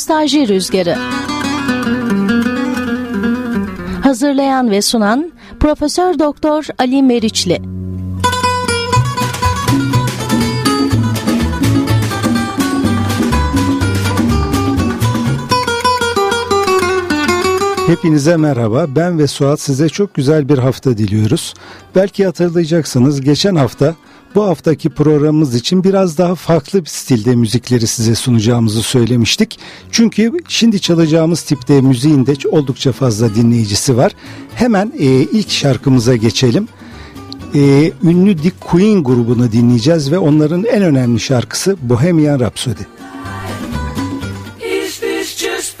Nostalji Rüzgarı Hazırlayan ve sunan Profesör Doktor Ali Meriçli Hepinize merhaba. Ben ve Suat size çok güzel bir hafta diliyoruz. Belki hatırlayacaksınız geçen hafta bu haftaki programımız için biraz daha farklı bir stilde müzikleri size sunacağımızı söylemiştik. Çünkü şimdi çalacağımız tipte müziğin de oldukça fazla dinleyicisi var. Hemen e, ilk şarkımıza geçelim. E, ünlü Dick Queen grubunu dinleyeceğiz ve onların en önemli şarkısı Bohemian Rhapsody. Is this just?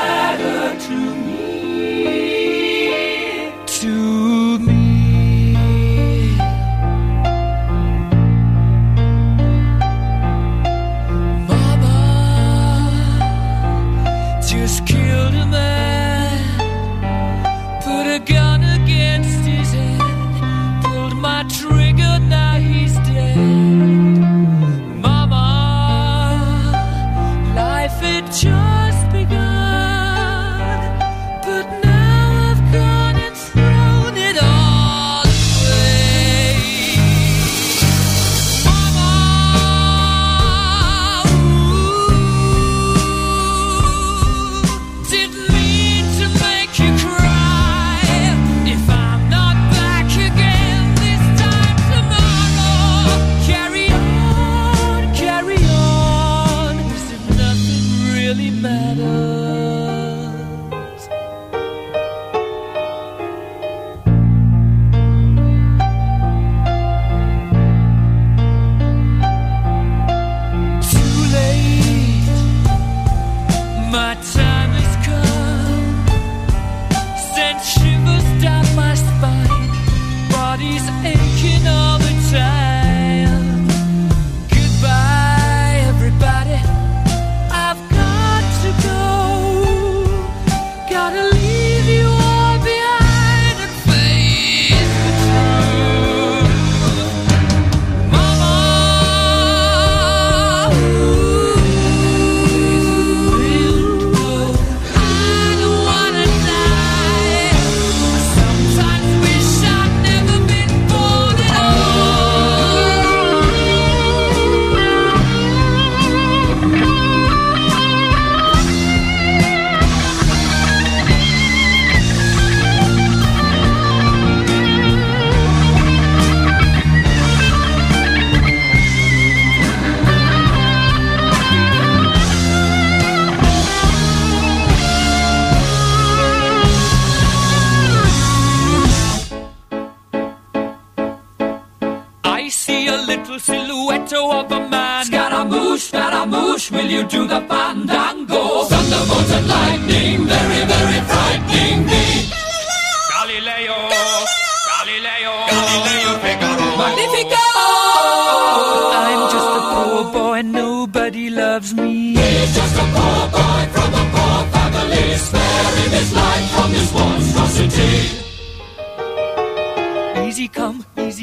ghetto of a man. Scaramouche, Scaramouche, will you do the fandango? Thunderbolt and lightning, very, very frightening me. Galileo, Galileo, Galileo, Figaro, Magnifico. Oh, I'm just a poor boy, and nobody loves me. He's just a poor boy from a poor family, sparing his life from this monstrosity. Easy come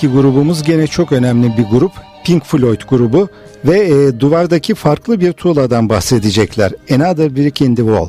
Şimdiki grubumuz gene çok önemli bir grup. Pink Floyd grubu ve e, duvardaki farklı bir tuğladan bahsedecekler. Another Brick in the Wall.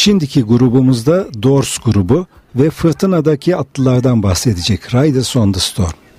Şimdiki grubumuzda Doors grubu ve fırtınadaki atlılardan bahsedecek Riders on the Storm.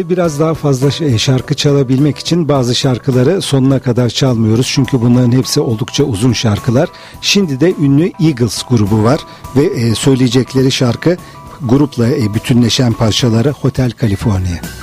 de biraz daha fazla e, şarkı çalabilmek için bazı şarkıları sonuna kadar çalmıyoruz. Çünkü bunların hepsi oldukça uzun şarkılar. Şimdi de ünlü Eagles grubu var ve e, söyleyecekleri şarkı grupla e, bütünleşen parçalara Hotel California.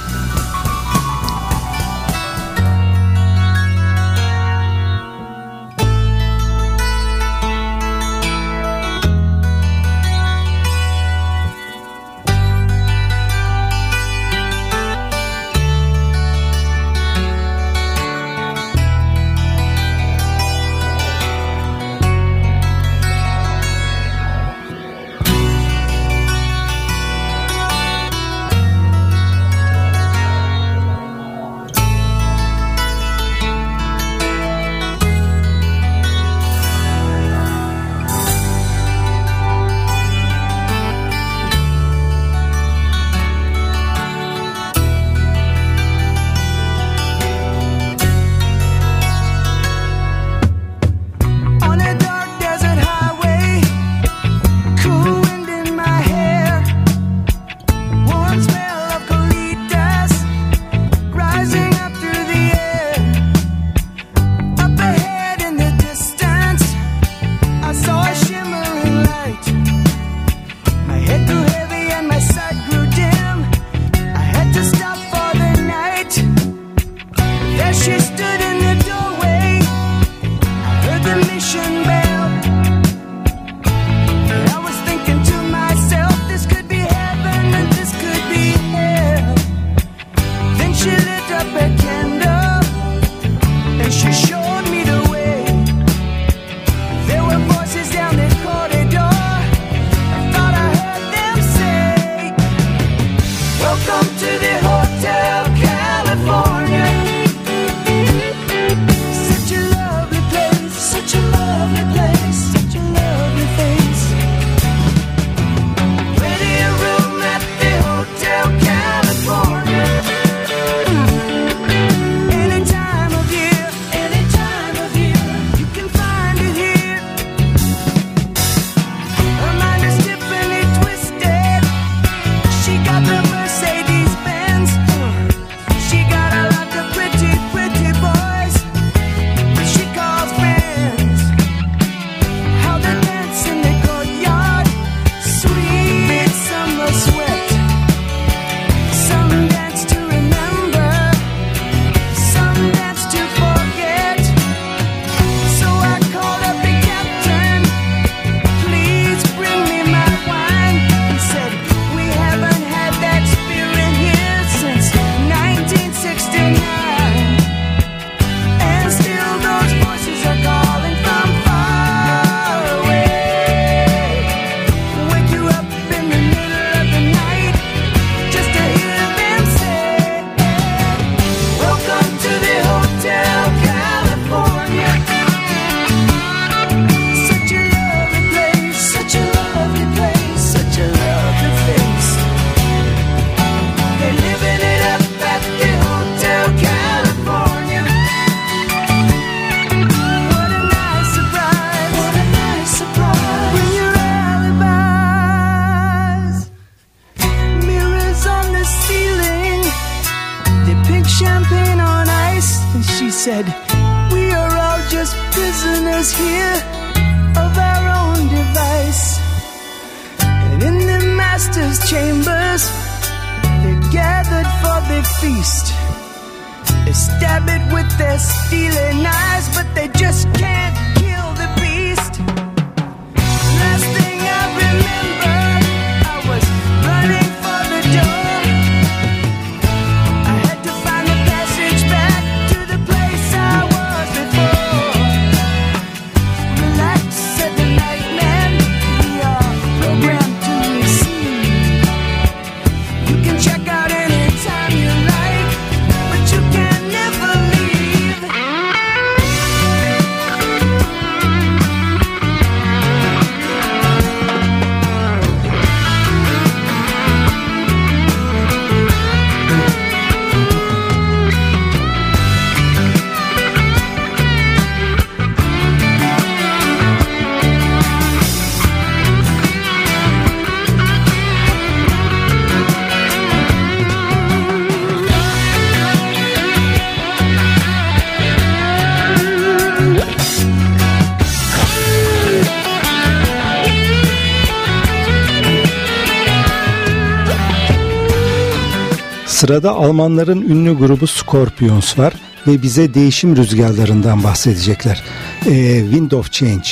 Sırada Almanların ünlü grubu Scorpions var ve bize değişim rüzgarlarından bahsedecekler. E, Wind of Change.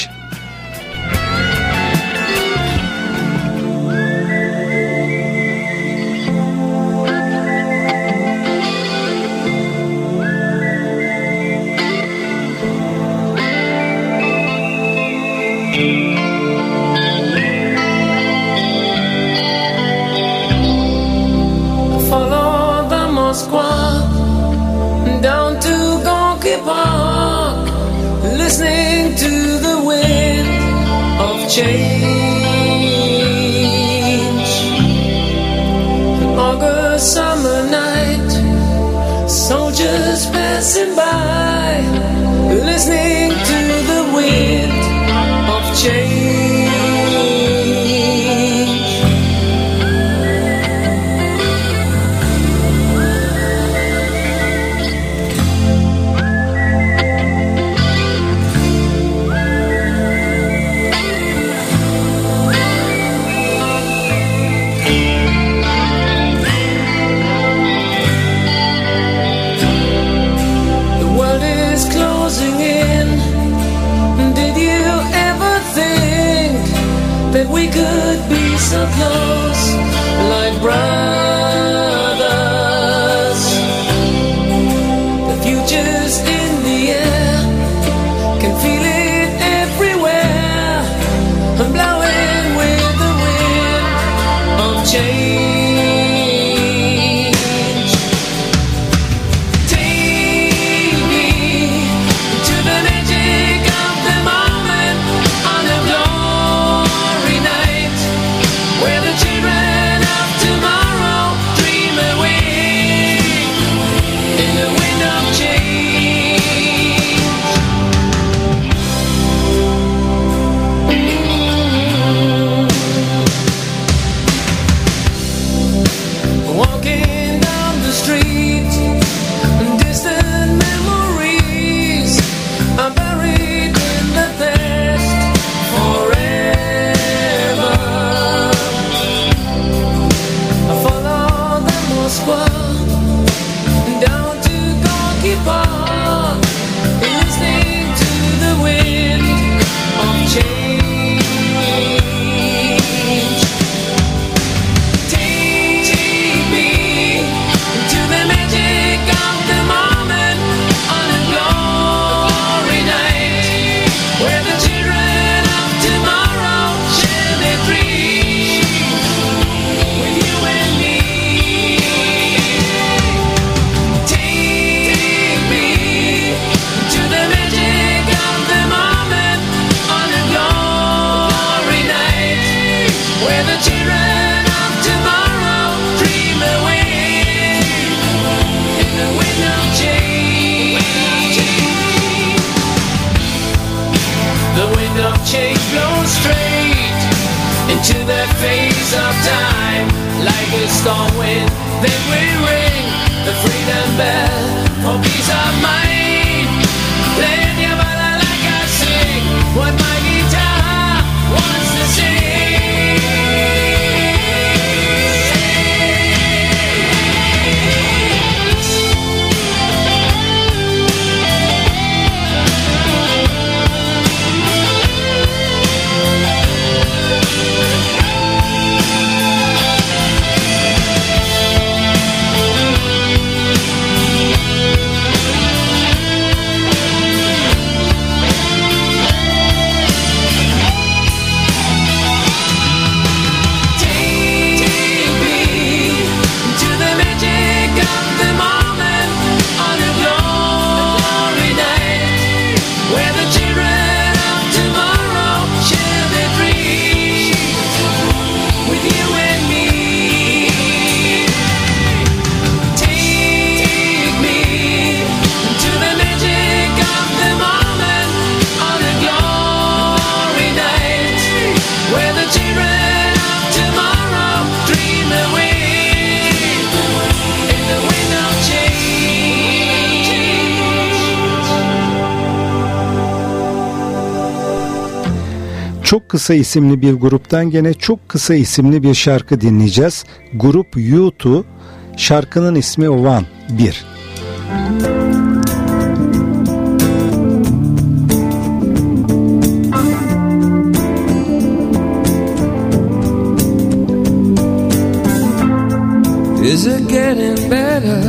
just shade blown straight into the face of time. Like a storm wind, then we ring the freedom bell for peace of mind. Plenty of Çok Kısa isimli bir gruptan gene Çok Kısa isimli bir şarkı dinleyeceğiz. Grup U2, şarkının ismi One 1. Is it getting better?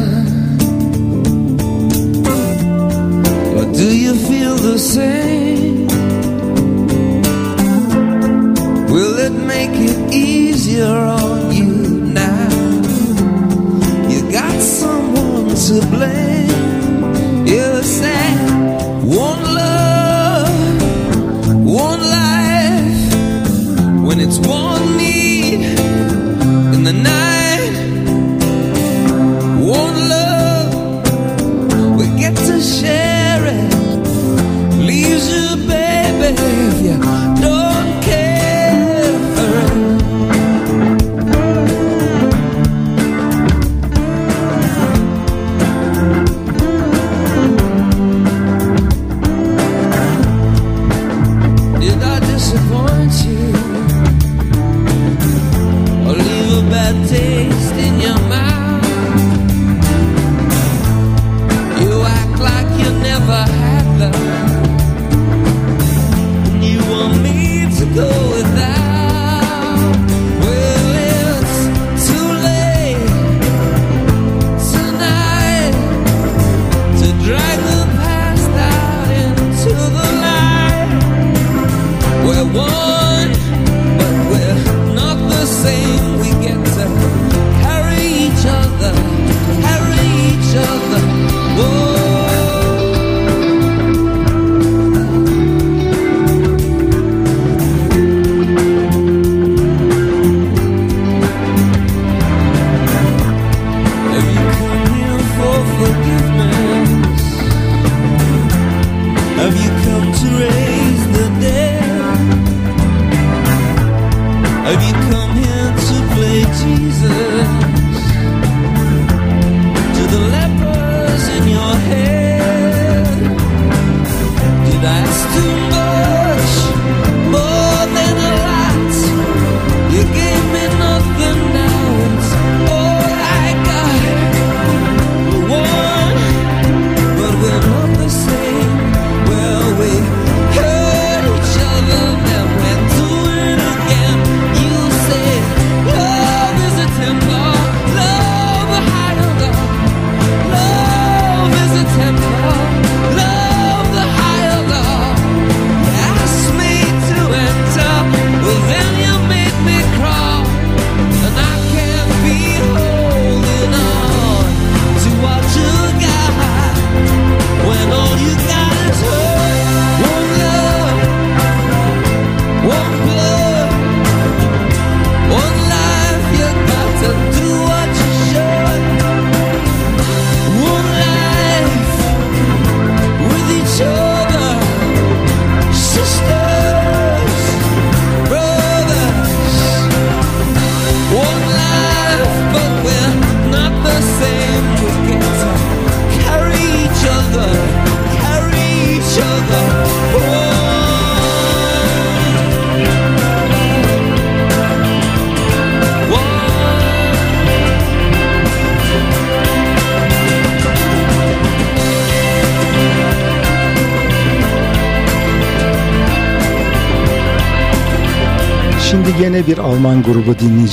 Or do you feel the same? make it easier on you now. You got someone to blame.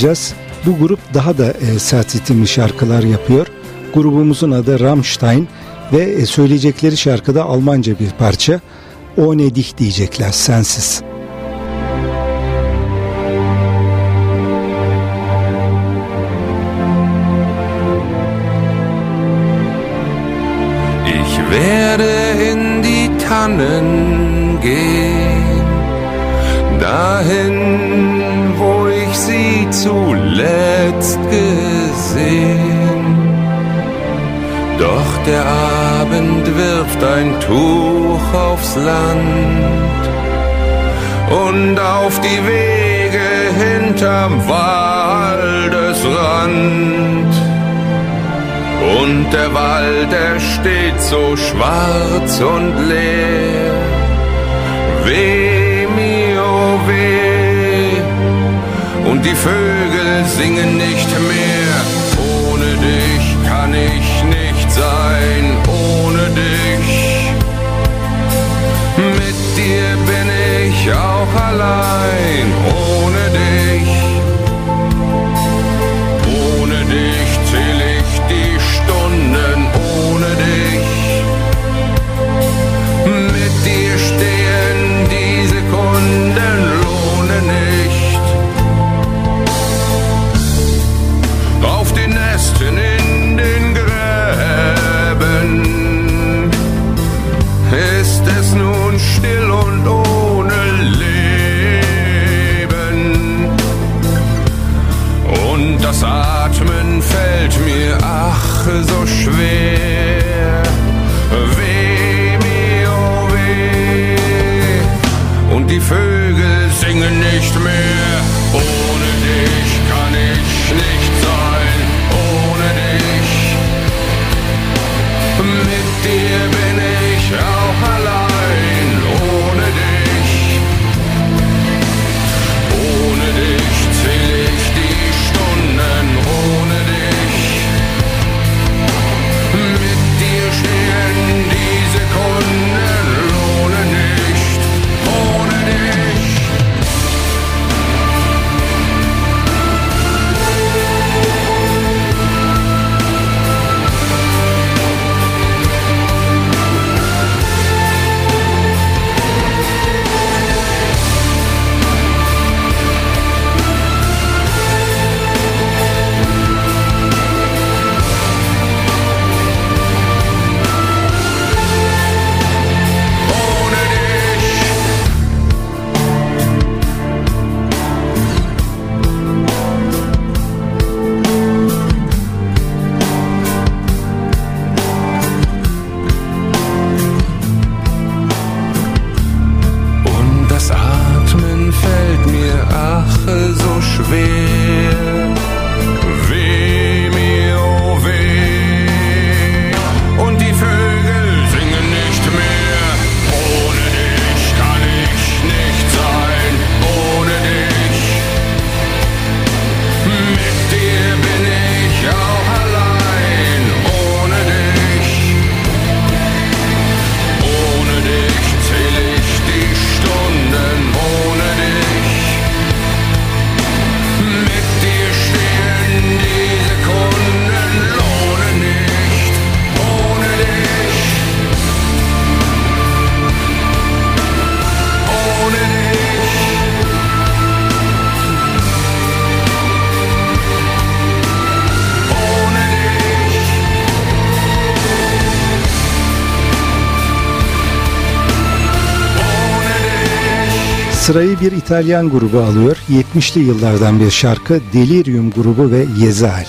Dinleyeceğiz. Bu grup daha da e, sert ritimli şarkılar yapıyor. Grubumuzun adı Rammstein ve e, söyleyecekleri şarkıda Almanca bir parça. O ne dich diyecekler sensiz. Ich werde in die Tannen gehen, dahin, zuletzt gesehen. Doch der Abend wirft ein Tuch aufs Land und auf die Wege hinterm Waldesrand. Und der Wald, er steht so schwarz und leer. Weh die Vögel singen nicht mehr. Ohne dich kann ich nicht sein. Ohne dich. Mit dir bin ich auch allein. Ohne dich. Ach so schwer. Weh mir, oh weh. Und die Vögel singen nicht mehr. Ohne Sırayı bir İtalyan grubu alıyor. 70'li yıllardan bir şarkı Delirium grubu ve Yezael.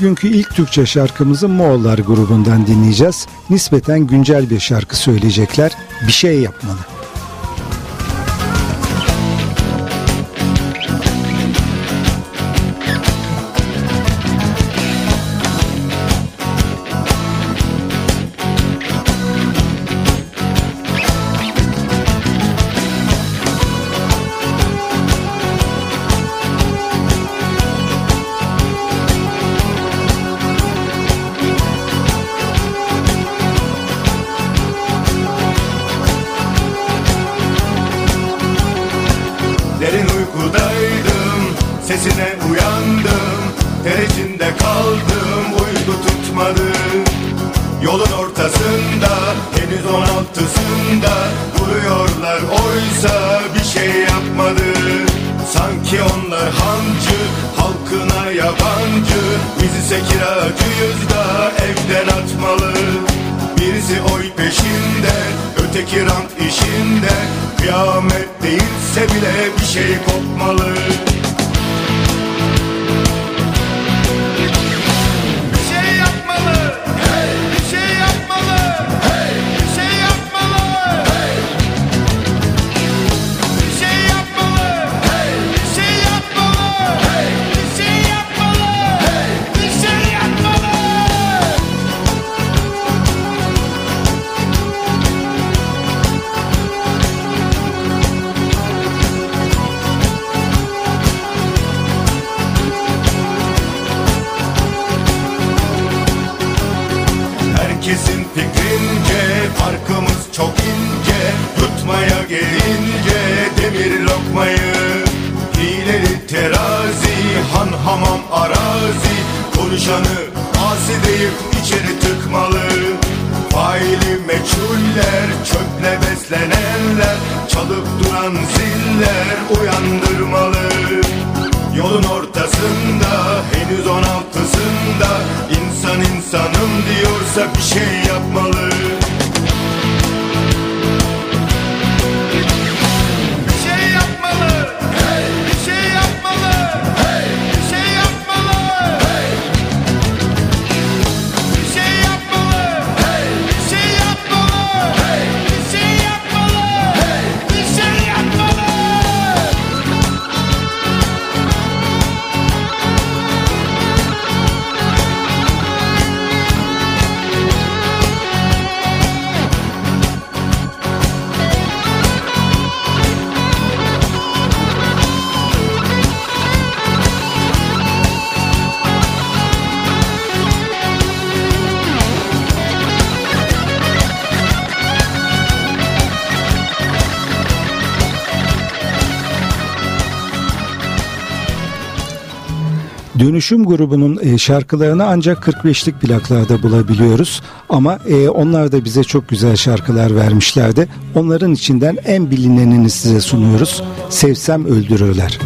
Bugünkü ilk Türkçe şarkımızı Moğollar grubundan dinleyeceğiz. Nispeten güncel bir şarkı söyleyecekler. Bir şey yapmalı. içeri tıkmalı. Faili meçhuller çöple beslenenler Çalıp duran ziller uyandırmalı. Yolun ortasında henüz on altısında insan insanım diyorsa bir şey Dönüşüm grubunun e, şarkılarını ancak 45'lik plaklarda bulabiliyoruz. Ama e, onlar da bize çok güzel şarkılar vermişlerdi. Onların içinden en bilinenini size sunuyoruz. Sevsem Öldürürler.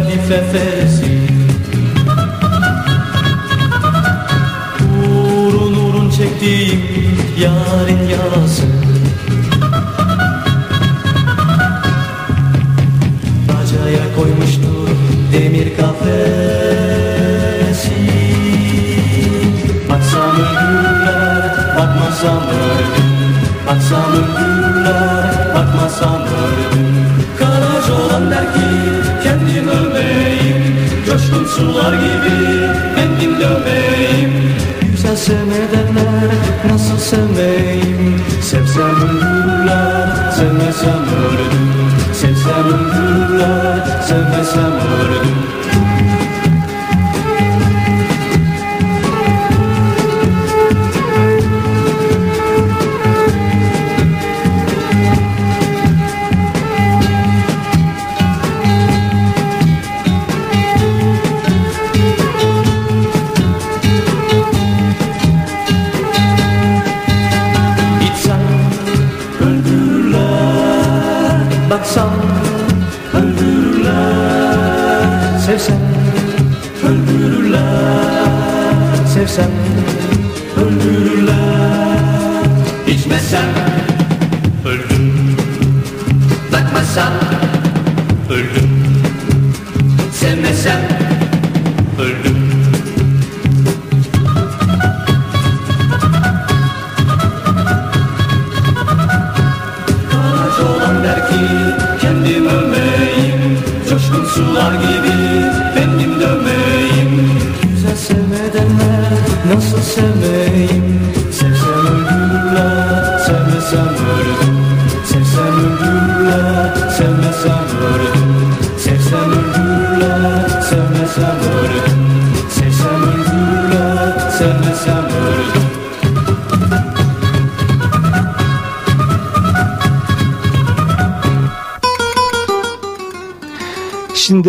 Kadife feresi Uğrun uğrun çektiğim yarın yarası. Bacaya koymuştur demir kafesi. Baksam öldürürler, bakmasam öldüm Baksam öldürürler, bakmasam öldüm sular gibi kendim dönmeyim Güzel sevmedenler nasıl sevmeyim? Sevsem öldürürler, sevmesem öldüm. Sevsem öldürürler, sevmesem öldüm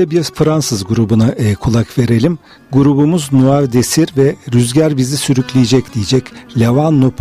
de bir Fransız grubuna e, kulak verelim. Grubumuz Noir Desir ve Rüzgar bizi sürükleyecek diyecek Levan No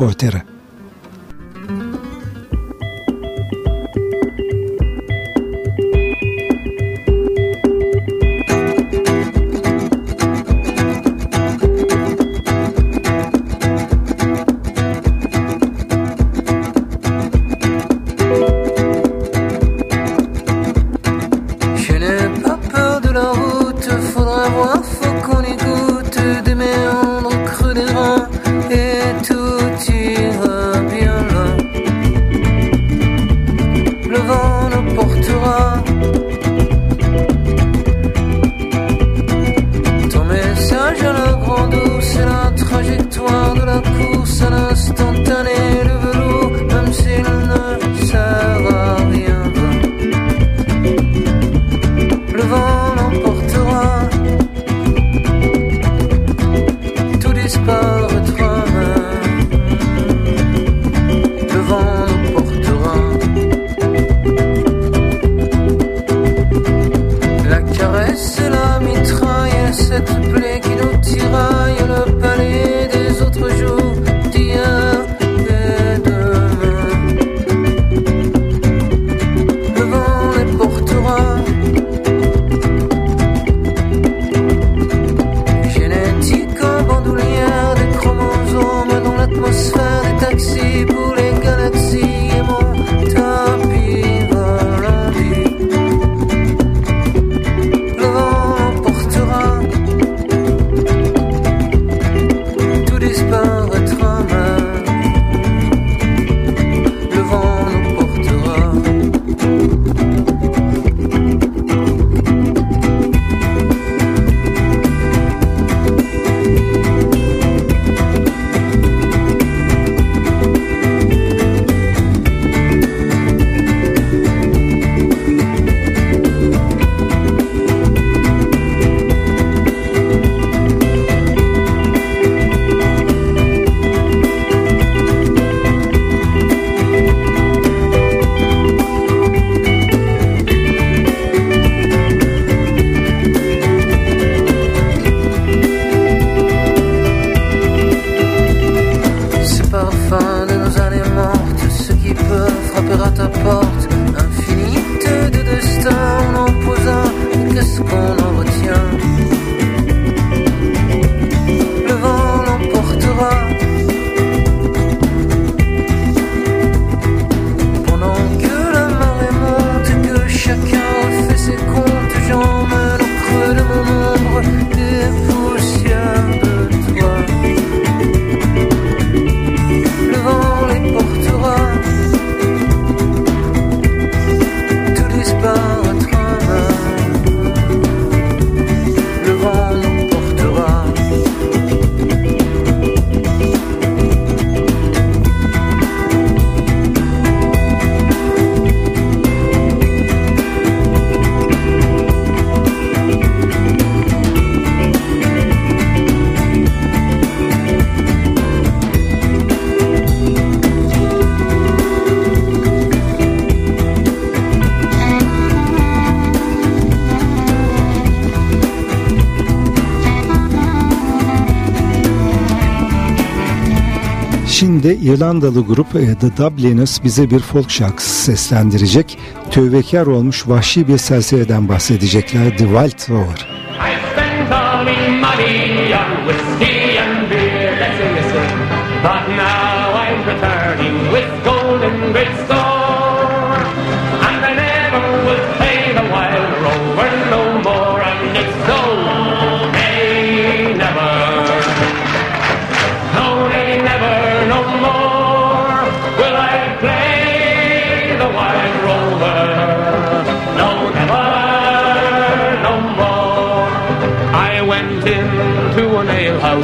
Şimdi İrlandalı grup e, The Dubliners bize bir folk şarkısı seslendirecek. Tövbekar olmuş vahşi bir serseriden bahsedecekler The Wild Rover. I spent all my money on whiskey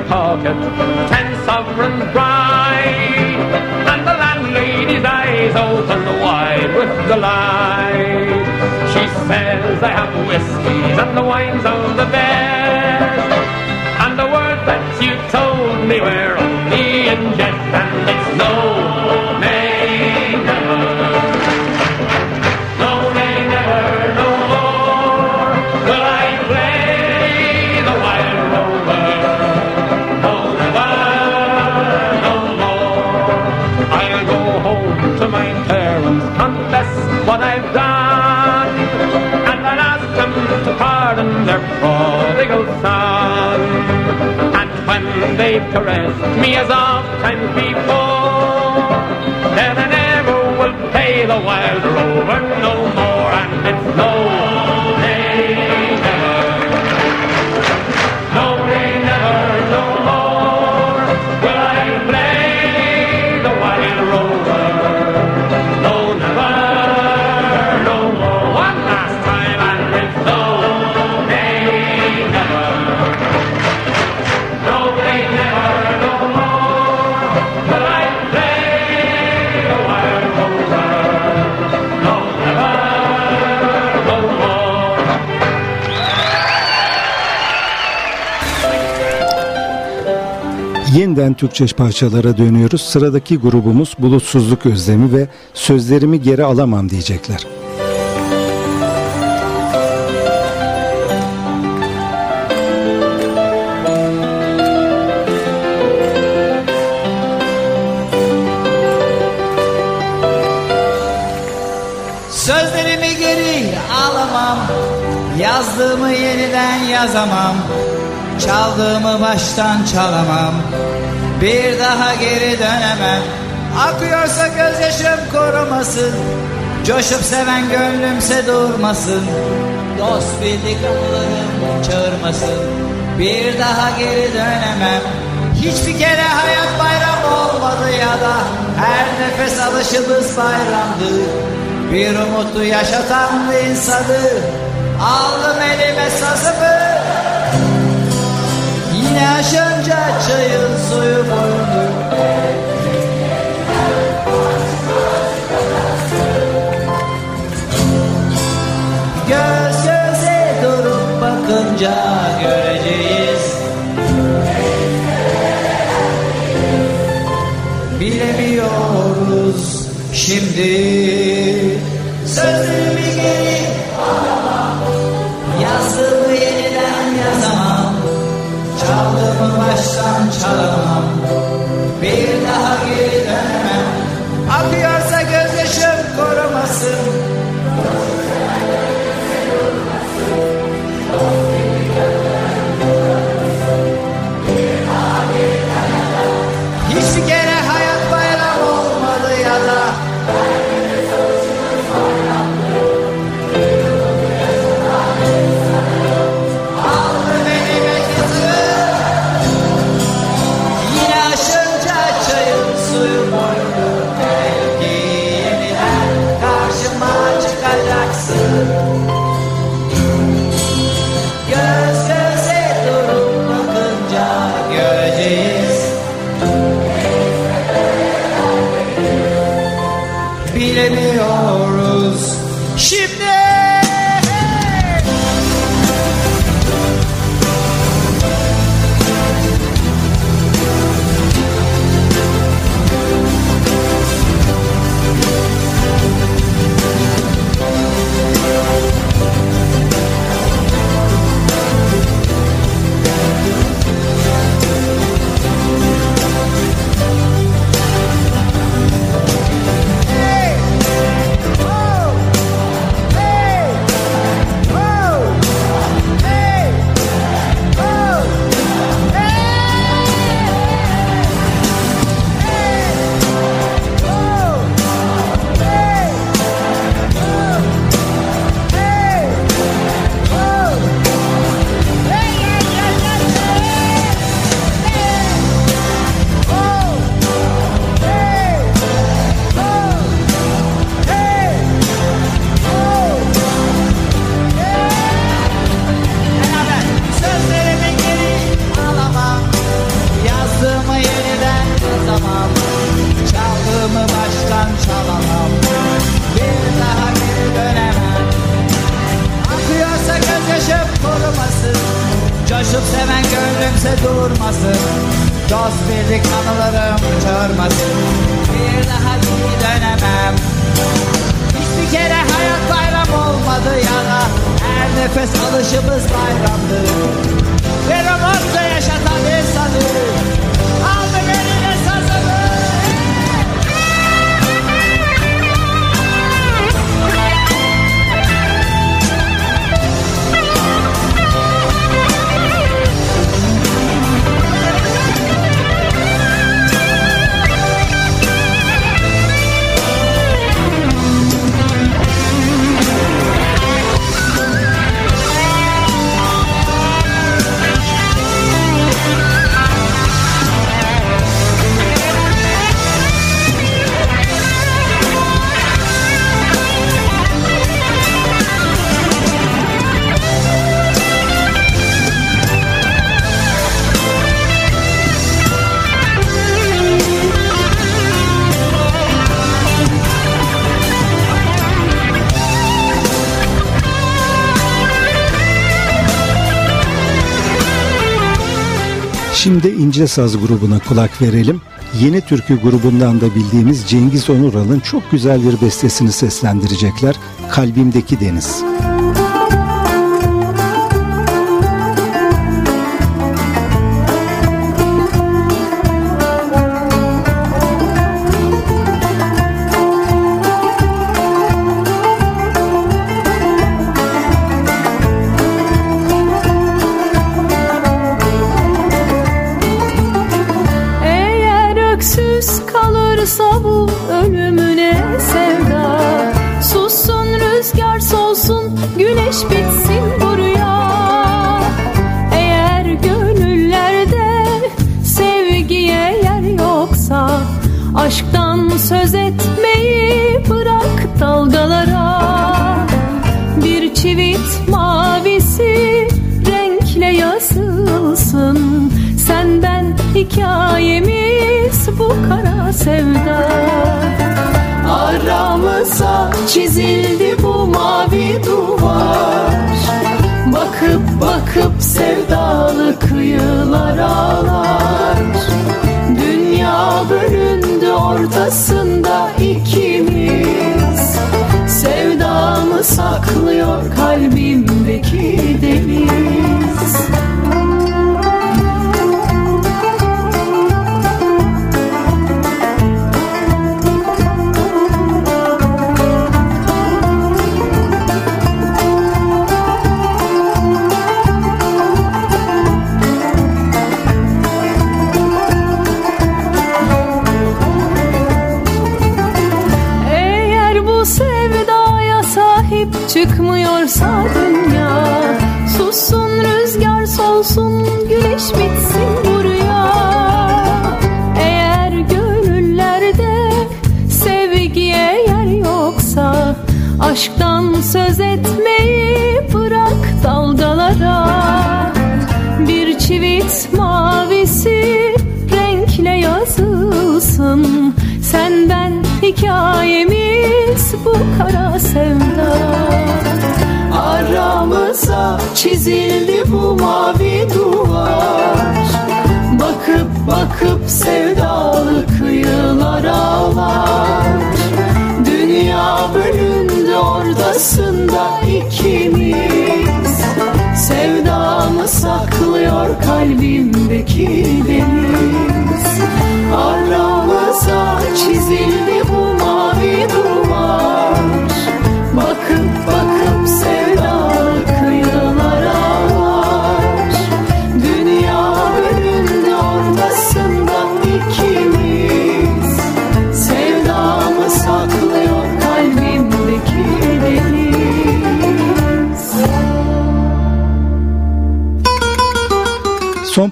my pocket ten sovereigns bright, and the landlady's eyes opened wide with delight. She says I have whiskies and the wines of they've caressed me as oft times before, then I never will pay the wild rover Yeniden Türkçe parçalara dönüyoruz. Sıradaki grubumuz Bulutsuzluk Özlemi ve Sözlerimi Geri Alamam diyecekler. Sözlerimi geri alamam Yazdığımı yeniden yazamam Çaldığımı baştan çalamam. Bir daha geri dönemem. Akıyorsa gözyaşım korumasın. Coşup seven gönlümse durmasın. Dost bildik anılarım çağırmasın. Bir daha geri dönemem. Hiçbir kere hayat bayram olmadı ya da Her nefes alışımız bayramdı. Bir umutu yaşatan insanı Aldım elime sazımı Yine aşınca çayın suyu boyundu Göz göze durup bakınca göreceğiz. Bilemiyoruz şimdi baştan bilemiyoruz. Şimdi Şimdi İnce Saz grubuna kulak verelim. Yeni Türkü grubundan da bildiğimiz Cengiz Onural'ın çok güzel bir bestesini seslendirecekler. Kalbimdeki Deniz. Eğer sevdalı kıyılar ağlar. Dünya bölündü ortasında ikimiz. Sevdamı saklıyor kalbimdeki deniz solsun güneş bitsin bu rüya. Eğer gönüllerde sevgiye yer yoksa Aşktan söz etmeyi bırak dalgalara. Bir çivit mavisi renkle yazılsın. Senden hikayemiz bu kara sevda Aramıza çizildi bu mavi duvar. Bakıp bakıp sevdalı kıyılar ağlar. Dünya bölündü ordasında ikimiz. Sevdamı saklıyor kalbimdeki deniz. Aramıza çizildi bu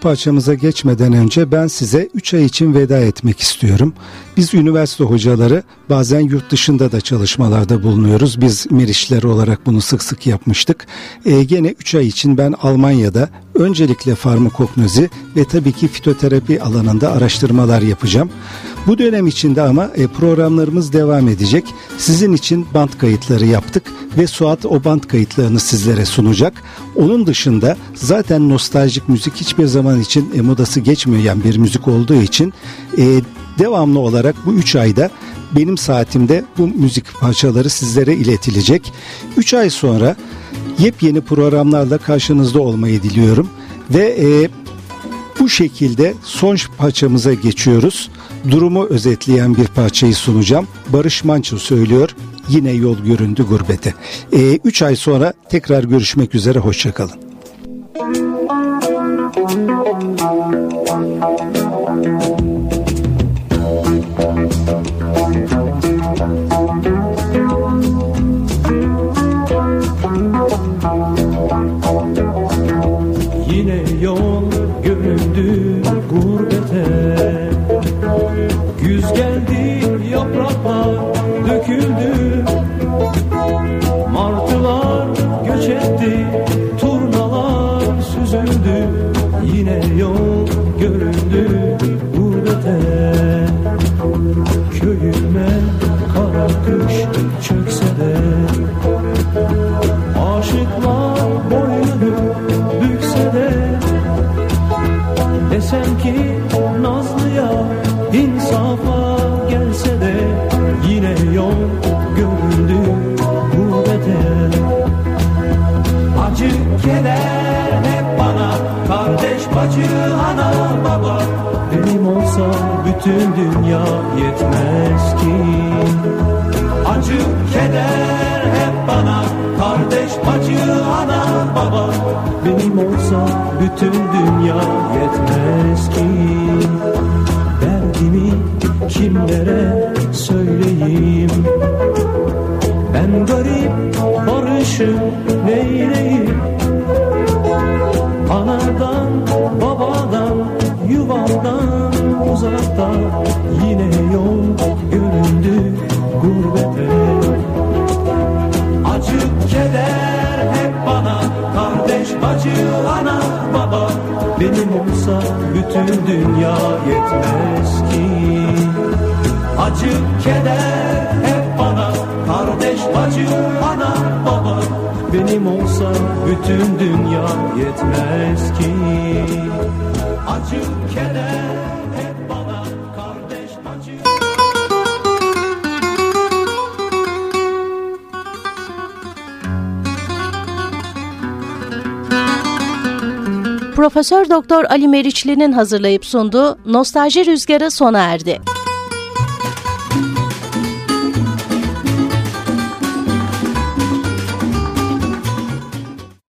parçamıza geçmeden önce ben size 3 ay için veda etmek istiyorum. Biz üniversite hocaları bazen yurt dışında da çalışmalarda bulunuyoruz. Biz Meriçler olarak bunu sık sık yapmıştık. Ee, gene 3 ay için ben Almanya'da öncelikle farmakognozi ve tabii ki fitoterapi alanında araştırmalar yapacağım. Bu dönem içinde ama e, programlarımız devam edecek. Sizin için band kayıtları yaptık ve Suat o band kayıtlarını sizlere sunacak. Onun dışında zaten nostaljik müzik hiçbir zaman için e, modası geçmeyen bir müzik olduğu için e, devamlı olarak bu 3 ayda benim saatimde bu müzik parçaları sizlere iletilecek. 3 ay sonra yepyeni programlarla karşınızda olmayı diliyorum ve e, bu şekilde son parçamıza geçiyoruz. Durumu özetleyen bir parçayı sunacağım. Barış Manço söylüyor. Yine yol göründü gurbete. 3 ay sonra tekrar görüşmek üzere. Hoşçakalın. Yine Köyüme kara Profesör Doktor Ali Meriçli'nin hazırlayıp sunduğu Nostalji Rüzgarı sona erdi.